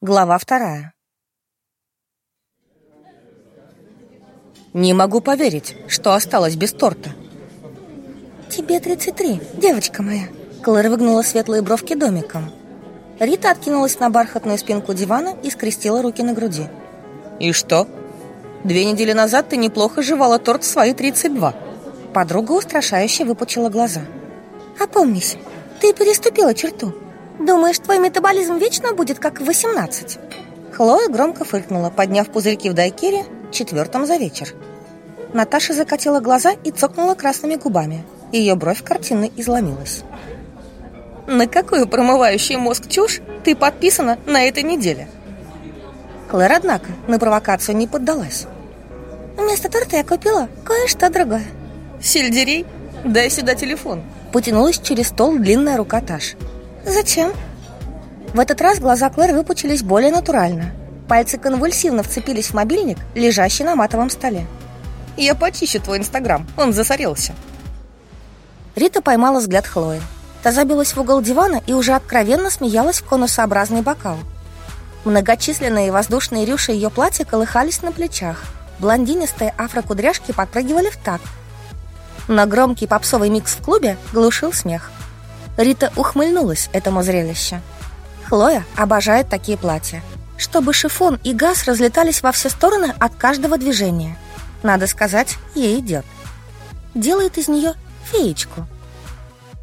Глава вторая. Не могу поверить, что осталась без торта. Тебе 33, девочка моя. Клэр выгнула светлые бровки домиком. Рита откинулась на бархатную спинку дивана и скрестила руки на груди. И что? Две недели назад ты неплохо жевала торт в свои 32. Подруга устрашающе выпучила глаза. Опомнись, ты переступила черту. Думаешь, твой метаболизм вечно будет как в 18? Хлоя громко фыркнула, подняв пузырьки в дайкере четвертом за вечер. Наташа закатила глаза и цокнула красными губами. Ее бровь картинно изломилась. «На какую промывающую мозг чушь ты подписана на этой неделе?» Клэр, однако, на провокацию не поддалась. Вместо торта я купила кое-что другое. Сельдерей? Дай сюда телефон. Потянулась через стол длинная рука Таш. Зачем? В этот раз глаза Клэр выпучились более натурально. Пальцы конвульсивно вцепились в мобильник, лежащий на матовом столе. «Я почищу твой инстаграм, он засорился». Рита поймала взгляд Хлои. Та забилась в угол дивана и уже откровенно смеялась в конусообразный бокал. Многочисленные воздушные рюши ее платья колыхались на плечах. Блондинистые афрокудряшки подпрыгивали в такт. На громкий попсовый микс в клубе глушил смех. Рита ухмыльнулась этому зрелищу. Хлоя обожает такие платья. Чтобы шифон и газ разлетались во все стороны от каждого движения. Надо сказать, ей идет. Делает из нее феечку.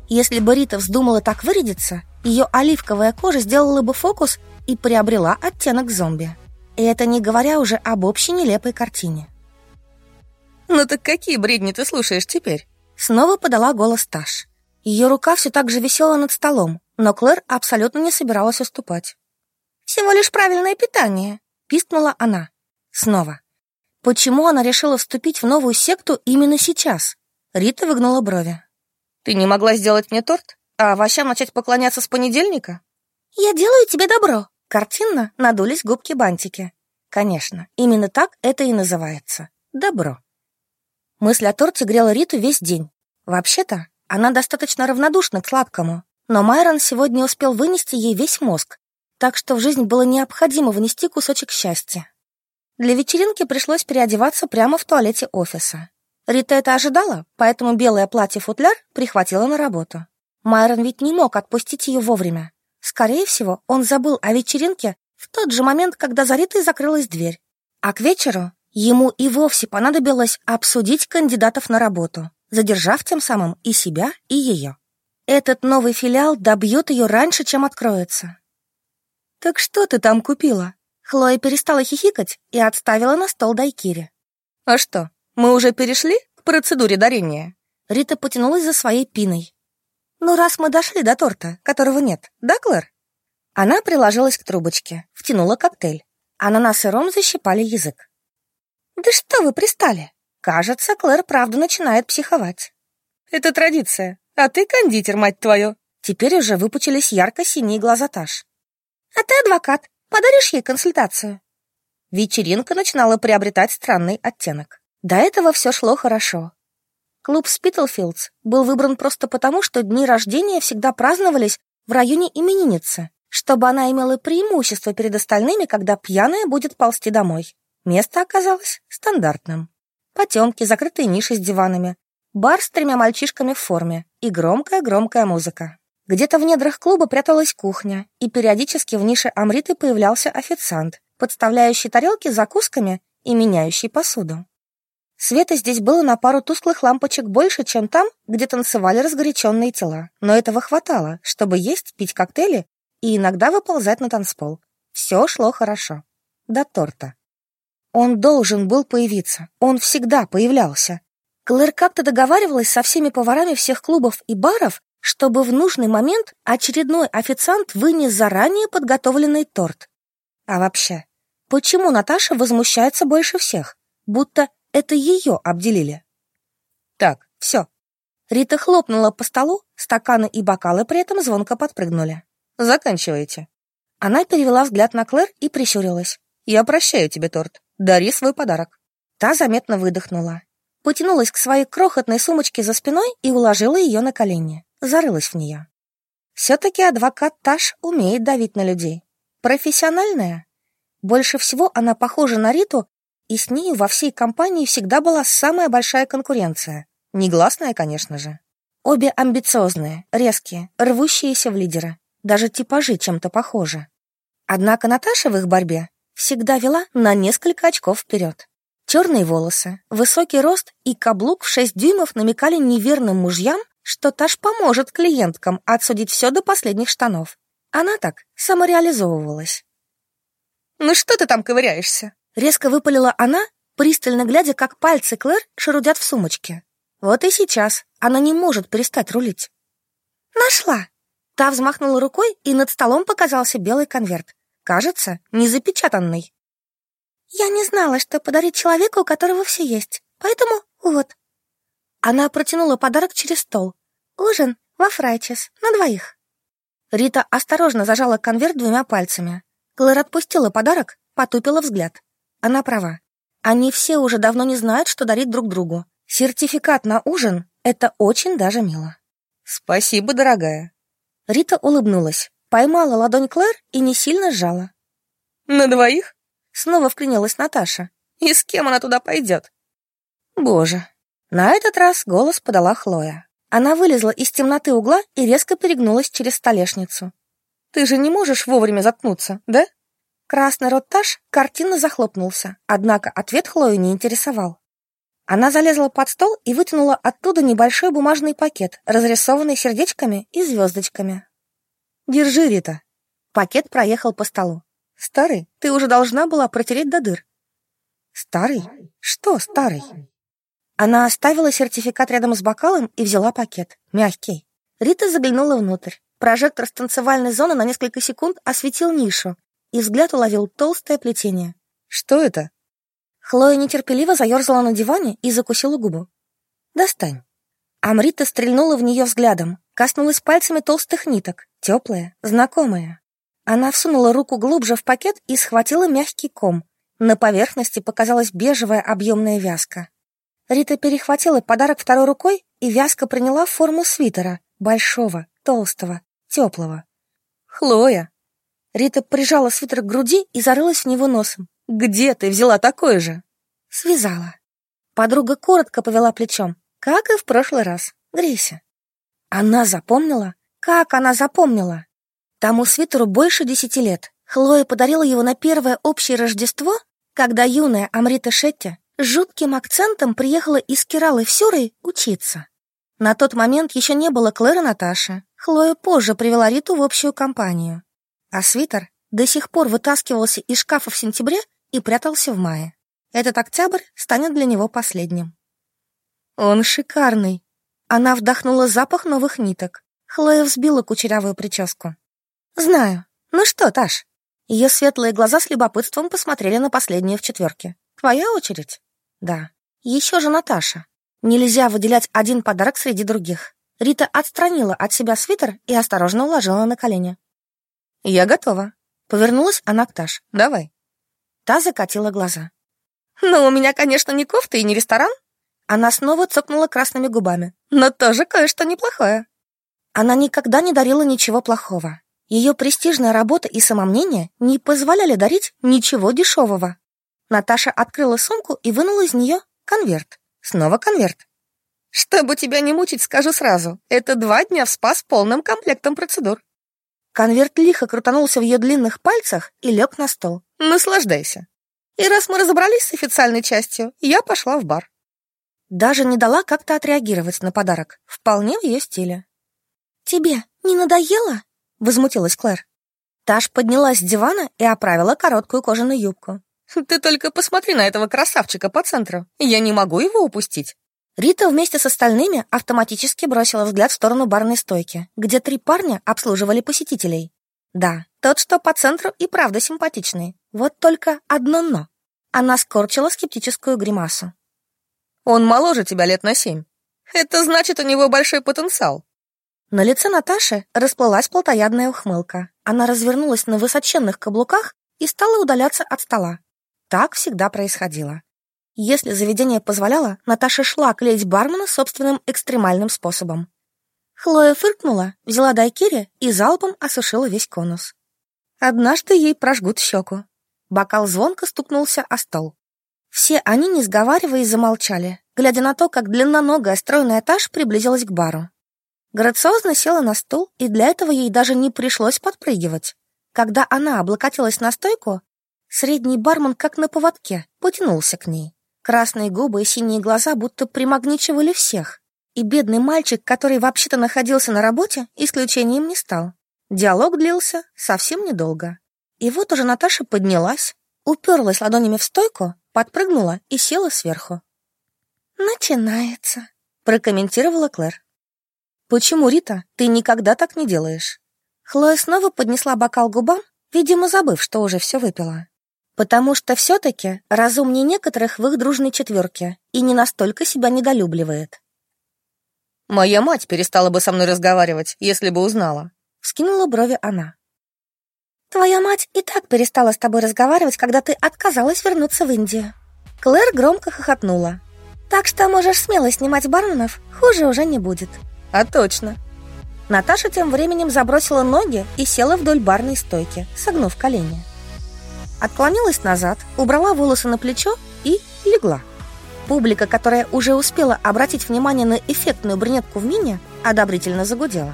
Если бы Рита вздумала так вырядиться, ее оливковая кожа сделала бы фокус и приобрела оттенок зомби. И это не говоря уже об общей нелепой картине. «Ну так какие бредни ты слушаешь теперь?» Снова подала голос Таш. Ее рука все так же висела над столом, но Клэр абсолютно не собиралась уступать. «Всего лишь правильное питание», — пискнула она. Снова. Почему она решила вступить в новую секту именно сейчас? Рита выгнула брови. «Ты не могла сделать мне торт? А овощам начать поклоняться с понедельника?» «Я делаю тебе добро», Картинно надулись губки-бантики. Конечно, именно так это и называется. Добро. Мысль о торте грела Риту весь день. Вообще-то, она достаточно равнодушна к сладкому, но Майрон сегодня успел вынести ей весь мозг, так что в жизнь было необходимо внести кусочек счастья. Для вечеринки пришлось переодеваться прямо в туалете офиса. Рита это ожидала, поэтому белое платье-футляр прихватила на работу. Майрон ведь не мог отпустить ее вовремя. Скорее всего, он забыл о вечеринке в тот же момент, когда за Ритой закрылась дверь. А к вечеру ему и вовсе понадобилось обсудить кандидатов на работу, задержав тем самым и себя, и ее. Этот новый филиал добьет ее раньше, чем откроется. «Так что ты там купила?» Хлоя перестала хихикать и отставила на стол дайкири. «А что, мы уже перешли к процедуре дарения?» Рита потянулась за своей пиной. «Ну, раз мы дошли до торта, которого нет, да, Клэр?» Она приложилась к трубочке, втянула коктейль. Ананас и ром защипали язык. «Да что вы пристали?» Кажется, Клэр правда начинает психовать. «Это традиция, а ты кондитер, мать твою!» Теперь уже выпучились ярко-синие глаза Таш. «А ты адвокат, подаришь ей консультацию?» Вечеринка начинала приобретать странный оттенок. До этого все шло хорошо. Клуб Спитлфилдс был выбран просто потому, что дни рождения всегда праздновались в районе именинницы, чтобы она имела преимущество перед остальными, когда пьяная будет ползти домой. Место оказалось стандартным. Потемки, закрытые ниши с диванами, бар с тремя мальчишками в форме и громкая-громкая музыка. Где-то в недрах клуба пряталась кухня, и периодически в нише Амриты появлялся официант, подставляющий тарелки с закусками и меняющий посуду. Света здесь было на пару тусклых лампочек больше, чем там, где танцевали разгоряченные тела. Но этого хватало, чтобы есть, пить коктейли и иногда выползать на танцпол. Все шло хорошо. До торта. Он должен был появиться. Он всегда появлялся. Клэр как-то договаривалась со всеми поварами всех клубов и баров, чтобы в нужный момент очередной официант вынес заранее подготовленный торт. А вообще, почему Наташа возмущается больше всех? Будто это ее обделили. Так, все. Рита хлопнула по столу, стаканы и бокалы при этом звонко подпрыгнули. Заканчивайте. Она перевела взгляд на Клэр и прищурилась. Я прощаю тебе торт. Дари свой подарок. Та заметно выдохнула. Потянулась к своей крохотной сумочке за спиной и уложила ее на колени. Зарылась в нее. Все-таки адвокат Таш умеет давить на людей. профессиональная. Больше всего она похожа на Риту, и с ней во всей компании всегда была самая большая конкуренция. Негласная, конечно же. Обе амбициозные, резкие, рвущиеся в лидера. Даже типажи чем-то похожи. Однако Наташа в их борьбе всегда вела на несколько очков вперед. Черные волосы, высокий рост и каблук в 6 дюймов намекали неверным мужьям, что Таш поможет клиенткам отсудить все до последних штанов. Она так самореализовывалась. «Ну что ты там ковыряешься?» Резко выпалила она, пристально глядя, как пальцы Клэр шарудят в сумочке. Вот и сейчас она не может перестать рулить. «Нашла!» Та взмахнула рукой, и над столом показался белый конверт. Кажется, не запечатанный. «Я не знала, что подарить человеку, у которого все есть, поэтому вот». Она протянула подарок через стол. «Ужин во Фрайчес, на двоих». Рита осторожно зажала конверт двумя пальцами. Клэр отпустила подарок, потупила взгляд. Она права. Они все уже давно не знают, что дарить друг другу. Сертификат на ужин — это очень даже мило. «Спасибо, дорогая». Рита улыбнулась, поймала ладонь Клэр и не сильно сжала. «На двоих?» — снова вклинилась Наташа. «И с кем она туда пойдет?» «Боже!» На этот раз голос подала Хлоя. Она вылезла из темноты угла и резко перегнулась через столешницу. «Ты же не можешь вовремя заткнуться, да?» Красный рот Таш картинно захлопнулся, однако ответ Хлою не интересовал. Она залезла под стол и вытянула оттуда небольшой бумажный пакет, разрисованный сердечками и звездочками. «Держи, Рита». Пакет проехал по столу. «Старый, ты уже должна была протереть до дыр». «Старый? Что старый?» Она оставила сертификат рядом с бокалом и взяла пакет. Мягкий. Рита заглянула внутрь. Прожектор с танцевальной зоны на несколько секунд осветил нишу, и взгляд уловил толстое плетение. «Что это?» Хлоя нетерпеливо заерзала на диване и закусила губу. «Достань». Амрита стрельнула в нее взглядом, коснулась пальцами толстых ниток, теплая, знакомая. Она всунула руку глубже в пакет и схватила мягкий ком. На поверхности показалась бежевая объемная вязка. Рита перехватила подарок второй рукой, и вязка приняла форму свитера, большого, толстого, теплого. «Хлоя!» Рита прижала свитер к груди и зарылась в него носом. «Где ты взяла такое же?» «Связала». Подруга коротко повела плечом, как и в прошлый раз. «Грейся». Она запомнила? Как она запомнила? Тому свитеру больше десяти лет. Хлоя подарила его на первое общее Рождество, когда юная Амрита Шетти с жутким акцентом приехала из Киралы в Сюрой учиться. На тот момент еще не было Клэр и Наташи. Хлоя позже привела Риту в общую компанию. А свитер до сих пор вытаскивался из шкафа в сентябре и прятался в мае. Этот октябрь станет для него последним. Он шикарный. Она вдохнула запах новых ниток. Хлоя взбила кучерявую прическу. Знаю. Ну что, Таш? Ее светлые глаза с любопытством посмотрели на последнюю в четверке. Твоя очередь? Да. Еще же Наташа. Нельзя выделять один подарок среди других. Рита отстранила от себя свитер и осторожно уложила на колени. «Я готова». Повернулась она к Таш. «Давай». Та закатила глаза. «Ну, у меня, конечно, не кофта и не ресторан». Она снова цокнула красными губами. «Но тоже кое-что неплохое». Она никогда не дарила ничего плохого. Ее престижная работа и самомнение не позволяли дарить ничего дешевого. Наташа открыла сумку и вынула из нее конверт. Снова конверт. «Чтобы тебя не мучить, скажу сразу. Это два дня в спа с полным комплектом процедур». Конверт лихо крутанулся в ее длинных пальцах и лег на стол. Наслаждайся. И раз мы разобрались с официальной частью, я пошла в бар. Даже не дала как-то отреагировать на подарок. Вполне в ее стиле. «Тебе не надоело?» — возмутилась Клэр. Таш поднялась с дивана и оправила короткую кожаную юбку. «Ты только посмотри на этого красавчика по центру. Я не могу его упустить». Рита вместе с остальными автоматически бросила взгляд в сторону барной стойки, где три парня обслуживали посетителей. Да, тот, что по центру, и правда симпатичный. Вот только одно «но». Она скорчила скептическую гримасу. «Он моложе тебя лет на семь. Это значит, у него большой потенциал». На лице Наташи расплылась плотоядная ухмылка. Она развернулась на высоченных каблуках и стала удаляться от стола. Так всегда происходило. Если заведение позволяло, Наташа шла клеить бармена собственным экстремальным способом. Хлоя фыркнула, взяла дайкири и залпом осушила весь конус. Однажды ей прожгут щеку. Бокал звонко стукнулся о стол. Все они, не сговариваясь, замолчали, глядя на то, как длинноногая стройная Таш приблизилась к бару. Грациозно села на стул, и для этого ей даже не пришлось подпрыгивать. Когда она облокотилась на стойку, средний бармен, как на поводке, потянулся к ней. Красные губы и синие глаза будто примагничивали всех. И бедный мальчик, который вообще-то находился на работе, исключением не стал. Диалог длился совсем недолго. И вот уже Наташа поднялась, уперлась ладонями в стойку, подпрыгнула и села сверху. «Начинается», — прокомментировала Клэр. «Почему, Рита, ты никогда так не делаешь?» Хлоя снова поднесла бокал к губам, видимо, забыв, что уже все выпила. Потому что все-таки разумнее некоторых в их дружной четверке и не настолько себя недолюбливает. «Моя мать перестала бы со мной разговаривать, если бы узнала», — скинула брови она. «Твоя мать и так перестала с тобой разговаривать, когда ты отказалась вернуться в Индию». Клэр громко хохотнула. «Так что можешь смело снимать барменов, хуже уже не будет». «А точно». Наташа тем временем забросила ноги и села вдоль барной стойки, согнув колени. Отклонилась назад, убрала волосы на плечо и легла. Публика, которая уже успела обратить внимание на эффектную брюнетку в мини, одобрительно загудела.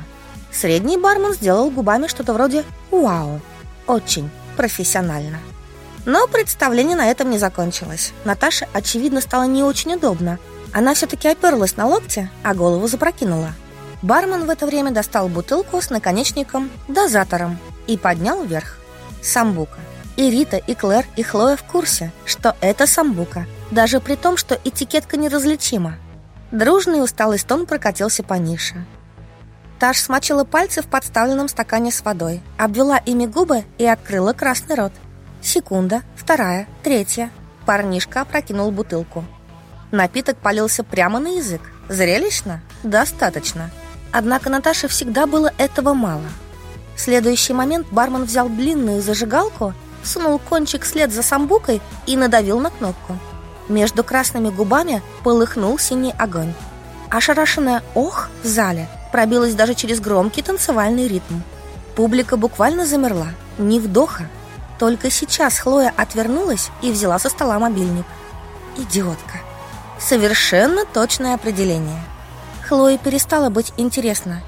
Средний бармен сделал губами что-то вроде «Вау!» Очень профессионально. Но представление на этом не закончилось. Наташе, очевидно, стало не очень удобно. Она все-таки оперлась на локте, а голову запрокинула. Бармен в это время достал бутылку с наконечником, дозатором и поднял вверх. Самбука. И Рита, и Клэр, и Хлоя в курсе, что это самбука, даже при том, что этикетка неразличима. Дружный усталый стон прокатился по нише. Таш смочила пальцы в подставленном стакане с водой, обвела ими губы и открыла красный рот. Секунда, вторая, третья. Парнишка опрокинул бутылку. Напиток полился прямо на язык. Зрелищно? Достаточно. Однако Наташе всегда было этого мало. В следующий момент бармен взял длинную зажигалку сунул кончик след за самбукой и надавил на кнопку. Между красными губами полыхнул синий огонь. Ошарашенная «ох» в зале пробилась даже через громкий танцевальный ритм. Публика буквально замерла, ни вдоха. Только сейчас Хлоя отвернулась и взяла со стола мобильник. Идиотка. Совершенно точное определение. Хлое перестала быть интересно.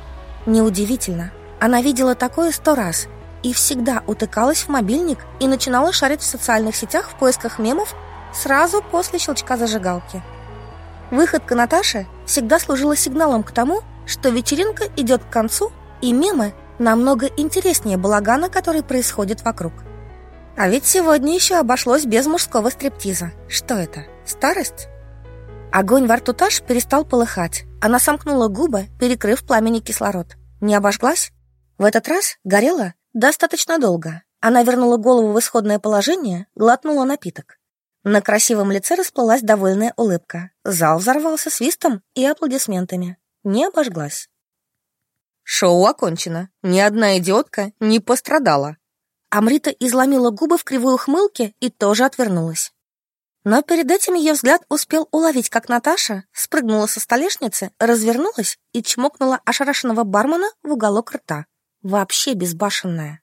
Неудивительно. Она видела такое сто раз и всегда утыкалась в мобильник и начинала шарить в социальных сетях в поисках мемов сразу после щелчка зажигалки. Выходка Наташи всегда служила сигналом к тому, что вечеринка идет к концу, и мемы намного интереснее балагана, который происходит вокруг. А ведь сегодня еще обошлось без мужского стриптиза. Что это? Старость? Огонь во рту Таш перестал полыхать. Она сомкнула губы, перекрыв пламени кислород. Не обожглась? В этот раз горела Достаточно долго. Она вернула голову в исходное положение, глотнула напиток. На красивом лице расплылась довольная улыбка. Зал взорвался свистом и аплодисментами. Не обожглась. Шоу окончено. Ни одна идиотка не пострадала. Амрита изломила губы в кривой ухмылке и тоже отвернулась. Но перед этим ее взгляд успел уловить, как Наташа спрыгнула со столешницы, развернулась и чмокнула ошарашенного бармена в уголок рта вообще безбашенная.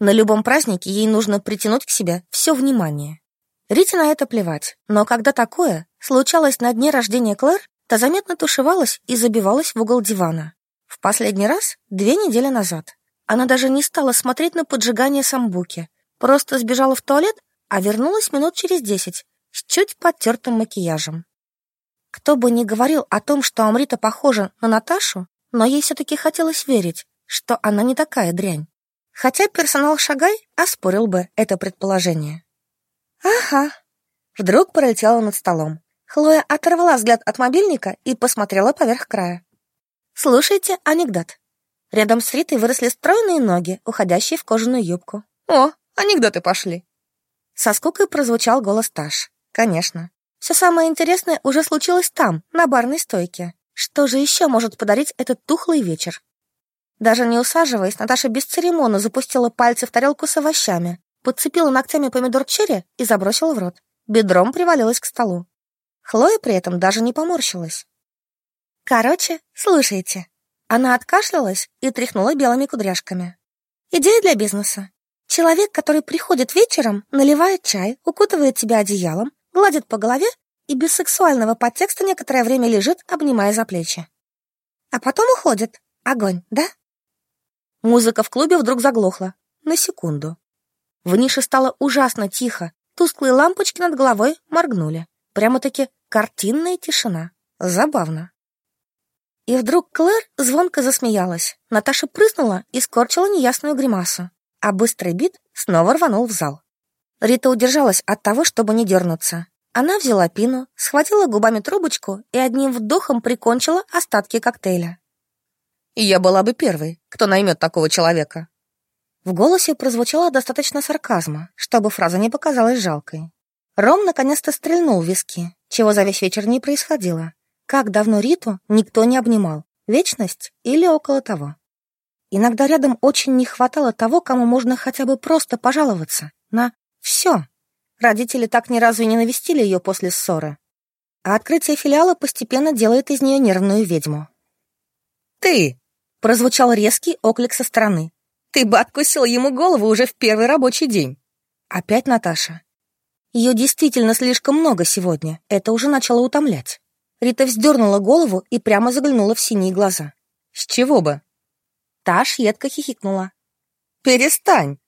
На любом празднике ей нужно притянуть к себе все внимание. Рите на это плевать, но когда такое случалось на дне рождения Клэр, то заметно тушевалась и забивалась в угол дивана. В последний раз две недели назад. Она даже не стала смотреть на поджигание самбуки, просто сбежала в туалет, а вернулась минут через десять с чуть подтертым макияжем. Кто бы ни говорил о том, что Амрита похожа на Наташу, но ей все-таки хотелось верить, что она не такая дрянь. Хотя персонал Шагай оспорил бы это предположение. «Ага». Вдруг пролетела над столом. Хлоя оторвала взгляд от мобильника и посмотрела поверх края. «Слушайте анекдот». Рядом с Ритой выросли стройные ноги, уходящие в кожаную юбку. «О, анекдоты пошли!» Со скукой прозвучал голос Таш. «Конечно. Все самое интересное уже случилось там, на барной стойке. Что же еще может подарить этот тухлый вечер? Даже не усаживаясь, Наташа бесцеремонно запустила пальцы в тарелку с овощами, подцепила ногтями помидор черри и забросила в рот. Бедром привалилась к столу. Хлоя при этом даже не поморщилась. «Короче, слушайте». Она откашлялась и тряхнула белыми кудряшками. «Идея для бизнеса. Человек, который приходит вечером, наливает чай, укутывает тебя одеялом, гладит по голове и без сексуального подтекста некоторое время лежит, обнимая за плечи. А потом уходит. Огонь, да? Музыка в клубе вдруг заглохла. На секунду. В нише стало ужасно тихо. Тусклые лампочки над головой моргнули. Прямо-таки картинная тишина. Забавно. И вдруг Клэр звонко засмеялась. Наташа прыснула и скорчила неясную гримасу, а быстрый бит снова рванул в зал. Рита удержалась от того, чтобы не дернуться. Она взяла пину, схватила губами трубочку и одним вдохом прикончила остатки коктейля. «Я была бы первой, кто наймет такого человека». В голосе прозвучало достаточно сарказма, чтобы фраза не показалась жалкой. Ром наконец-то стрельнул в виски, чего за весь вечер не происходило. Как давно Риту никто не обнимал? Вечность или около того? Иногда рядом очень не хватало того, кому можно хотя бы просто пожаловаться. На все. Родители так ни разу и не навестили ее после ссоры. А открытие филиала постепенно делает из нее нервную ведьму. «Ты!» — прозвучал резкий оклик со стороны. «Ты бы откусил ему голову уже в первый рабочий день!» Опять Наташа. Ее действительно слишком много сегодня. Это уже начало утомлять. Рита вздернула голову и прямо заглянула в синие глаза. «С чего бы?» Таш едко хихикнула. «Перестань!»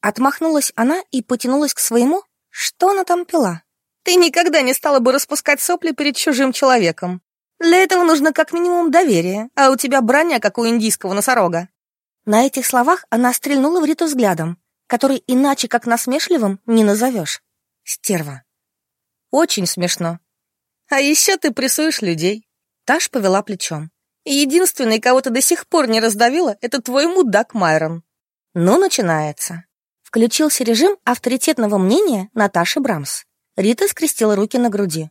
Отмахнулась она и потянулась к своему. Что она там пила? «Ты никогда не стала бы распускать сопли перед чужим человеком. Для этого нужно как минимум доверие, а у тебя броня, как у индийского носорога». На этих словах она стрельнула в Риту взглядом, который иначе как насмешливым не назовешь. Стерва. Очень смешно. А еще ты прессуешь людей. Таш повела плечом. Единственный, кого ты до сих пор не раздавила, это твой мудак Майрон. Ну, начинается. Включился режим авторитетного мнения Наташи Брамс. Рита скрестила руки на груди.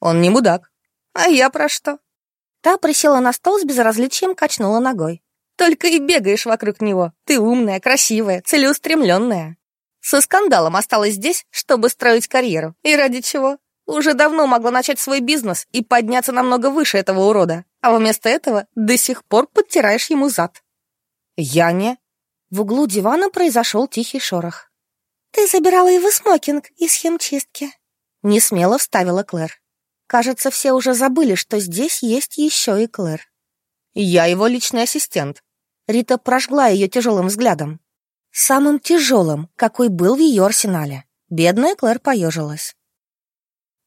Он не мудак. А я про что? Та присела на стол с безразличием, качнула ногой. Только и бегаешь вокруг него. Ты умная, красивая, целеустремленная. Со скандалом осталась здесь, чтобы строить карьеру. И ради чего? Уже давно могла начать свой бизнес и подняться намного выше этого урода, а вместо этого до сих пор подтираешь ему зад. Я не... В углу дивана произошел тихий шорох. «Ты забирала его смокинг из химчистки», — несмело вставила Клэр. Кажется, все уже забыли, что здесь есть еще и Клэр. «Я его личный ассистент». Рита прожгла ее тяжелым взглядом. Самым тяжелым, какой был в ее арсенале. Бедная Клэр поежилась.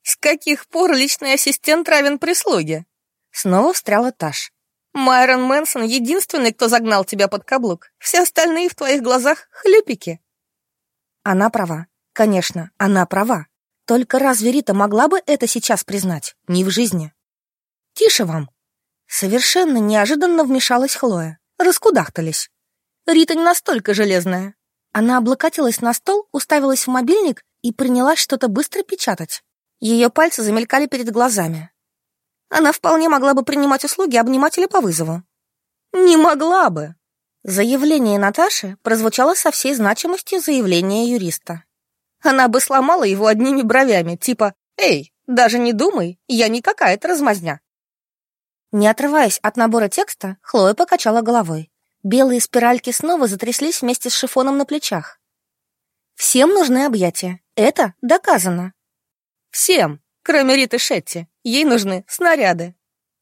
«С каких пор личный ассистент равен прислуге?» Снова встряла Таш. «Майрон Мэнсон единственный, кто загнал тебя под каблук. Все остальные в твоих глазах хлюпики». Она права. Конечно, она права. Только разве Рита могла бы это сейчас признать? Не в жизни. «Тише вам!» Совершенно неожиданно вмешалась Хлоя. Раскудахтались. Рита не настолько железная. Она облокотилась на стол, уставилась в мобильник и принялась что-то быстро печатать. Ее пальцы замелькали перед глазами. Она вполне могла бы принимать услуги обнимателя по вызову. Не могла бы. Заявление Наташи прозвучало со всей значимостью заявления юриста. Она бы сломала его одними бровями, типа «Эй, даже не думай, я не какая-то размазня». Не отрываясь от набора текста, Хлоя покачала головой. Белые спиральки снова затряслись вместе с шифоном на плечах. «Всем нужны объятия. Это доказано. Всем, кроме Риты Шетти. Ей нужны снаряды.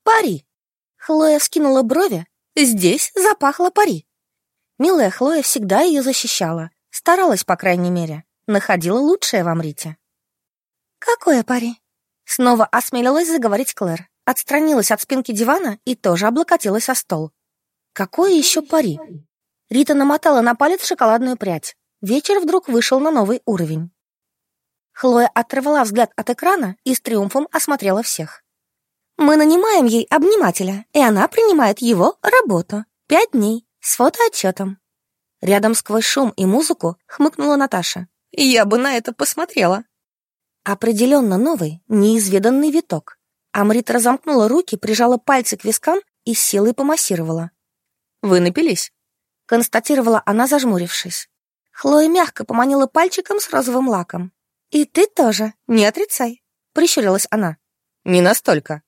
Пари. Хлоя скинула брови. Здесь запахло пари. Милая Хлоя всегда ее защищала. Старалась, по крайней мере. Находила лучшее в Амрите. «Какое пари?» Снова осмелилась заговорить Клэр. Отстранилась от спинки дивана и тоже облокотилась о стол. «Какое еще пари?» Рита намотала на палец шоколадную прядь. Вечер вдруг вышел на новый уровень. Хлоя оторвала взгляд от экрана и с триумфом осмотрела всех. «Мы нанимаем ей обнимателя, и она принимает его работу. Пять дней, с фотоотчетом». Рядом сквозь шум и музыку хмыкнула Наташа. «Я бы на это посмотрела». Определенно новый, неизведанный виток. Амрит разомкнула руки, прижала пальцы к вискам и силой помассировала. «Вы напились?» Констатировала она, зажмурившись. Хлоя мягко поманила пальчиком с розовым лаком. «И ты тоже, не отрицай», — прищурилась она. «Не настолько».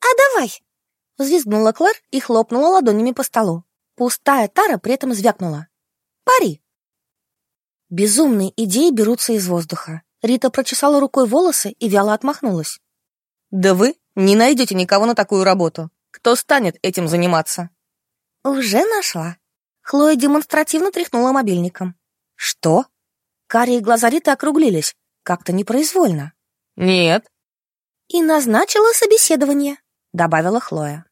«А давай!» — взвизгнула Клэр и хлопнула ладонями по столу. Пустая тара при этом звякнула. «Пари!» Безумные идеи берутся из воздуха. Рита прочесала рукой волосы и вяло отмахнулась. «Да вы не найдете никого на такую работу. Кто станет этим заниматься?» «Уже нашла». Хлоя демонстративно тряхнула мобильником. «Что?» Карие глаза Риты округлились, как-то непроизвольно. «Нет». «И назначила собеседование», — добавила Хлоя.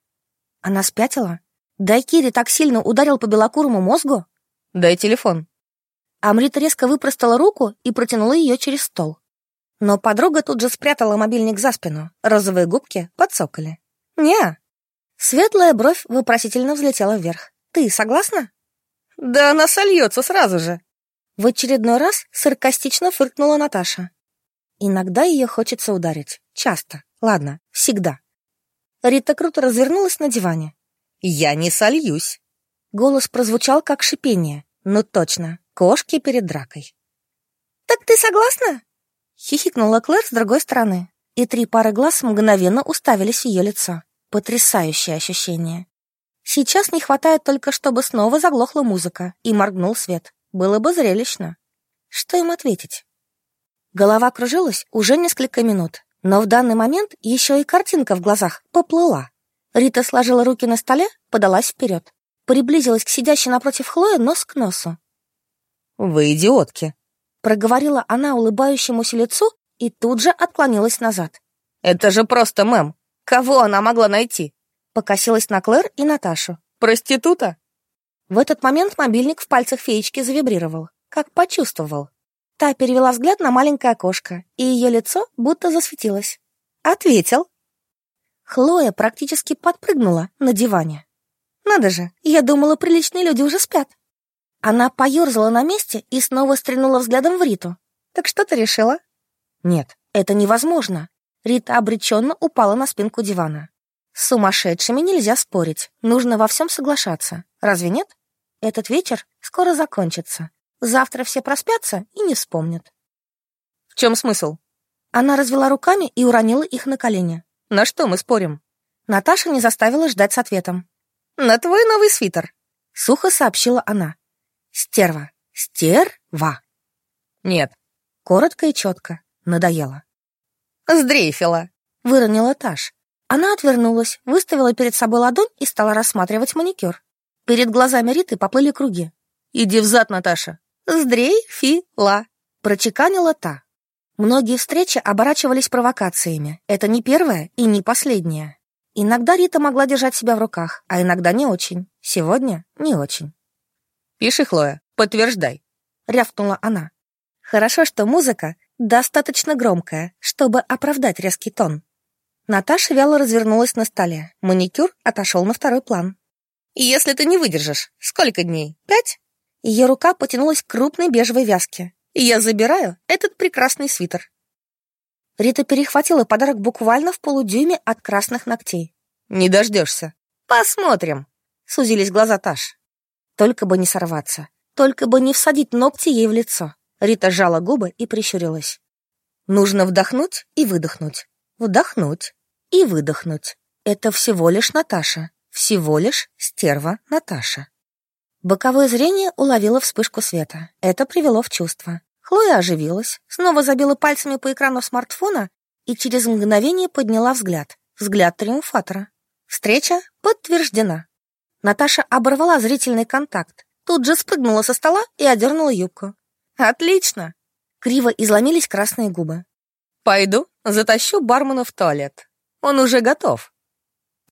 Она спятила? Дайкири так сильно ударил по белокурому мозгу? «Дай телефон», Амрит резко выпростала руку и протянула ее через стол. Но подруга тут же спрятала мобильник за спину. Розовые губки подсокали. «Не». Светлая бровь вопросительно взлетела вверх. «Ты согласна?» «Да она сольется сразу же». В очередной раз саркастично фыркнула Наташа. Иногда ее хочется ударить. Часто. Ладно, всегда. Рита круто развернулась на диване. «Я не сольюсь». Голос прозвучал как шипение. Ну точно, Кошки перед дракой. «Так ты согласна?» Хихикнула Клэр с другой стороны, и три пары глаз мгновенно уставились в ее лицо. Потрясающее ощущение. Сейчас не хватает только, чтобы снова заглохла музыка и моргнул свет. Было бы зрелищно. Что им ответить? Голова кружилась уже несколько минут, но в данный момент еще и картинка в глазах поплыла. Рита сложила руки на столе, подалась вперед, приблизилась к сидящей напротив Хлое нос к носу. «Вы идиотки!» — проговорила она улыбающемуся лицу и тут же отклонилась назад. «Это же просто мэм! Кого она могла найти?» Покосилась на Клэр и Наташу. «Проститута?» В этот момент мобильник в пальцах феечки завибрировал, как почувствовал. Та перевела взгляд на маленькое окошко, и ее лицо будто засветилось. «Ответил». Хлоя практически подпрыгнула на диване. «Надо же, я думала, приличные люди уже спят». Она поерзала на месте и снова стрельнула взглядом в Риту. «Так что ты решила?» «Нет, это невозможно». Рита обреченно упала на спинку дивана. «С сумасшедшими нельзя спорить. Нужно во всем соглашаться. Разве нет? Этот вечер скоро закончится. Завтра все проспятся и не вспомнят». «В чем смысл?» Она развела руками и уронила их на колени. «На что мы спорим?» Наташа не заставила ждать с ответом. «На твой новый свитер», — сухо сообщила она. Стерва. Стерва. Нет. Коротко и четко. Надоело. Сдрейфила. Выронила Таш. Она отвернулась, выставила перед собой ладонь и стала рассматривать маникюр. Перед глазами Риты поплыли круги. «Иди взад, Наташа!» «Сдрейфила!» Прочеканила та. Многие встречи оборачивались провокациями. Это не первая и не последняя. Иногда Рита могла держать себя в руках, а иногда не очень. Сегодня не очень. «Пиши, Хлоя, подтверждай», — рявкнула она. Хорошо, что музыка достаточно громкая, чтобы оправдать резкий тон. Наташа вяло развернулась на столе. Маникюр отошел на второй план. «Если ты не выдержишь, сколько дней? Пять?» Ее рука потянулась к крупной бежевой вязке. «Я забираю этот прекрасный свитер». Рита перехватила подарок буквально в полудюйме от красных ногтей. «Не дождешься». «Посмотрим», — сузились глаза Таш. Только бы не сорваться, только бы не всадить ногти ей в лицо. Рита сжала губы и прищурилась. Нужно вдохнуть и выдохнуть. Вдохнуть и выдохнуть. Это всего лишь Наташа. Всего лишь стерва Наташа. Боковое зрение уловило вспышку света. Это привело в чувство. Хлоя оживилась, снова забила пальцами по экрану смартфона и через мгновение подняла взгляд. Взгляд триумфатора. Встреча подтверждена. Наташа оборвала зрительный контакт, тут же спрыгнула со стола и одернула юбку. «Отлично!» Криво изломились красные губы. «Пойду, затащу бармена в туалет. Он уже готов».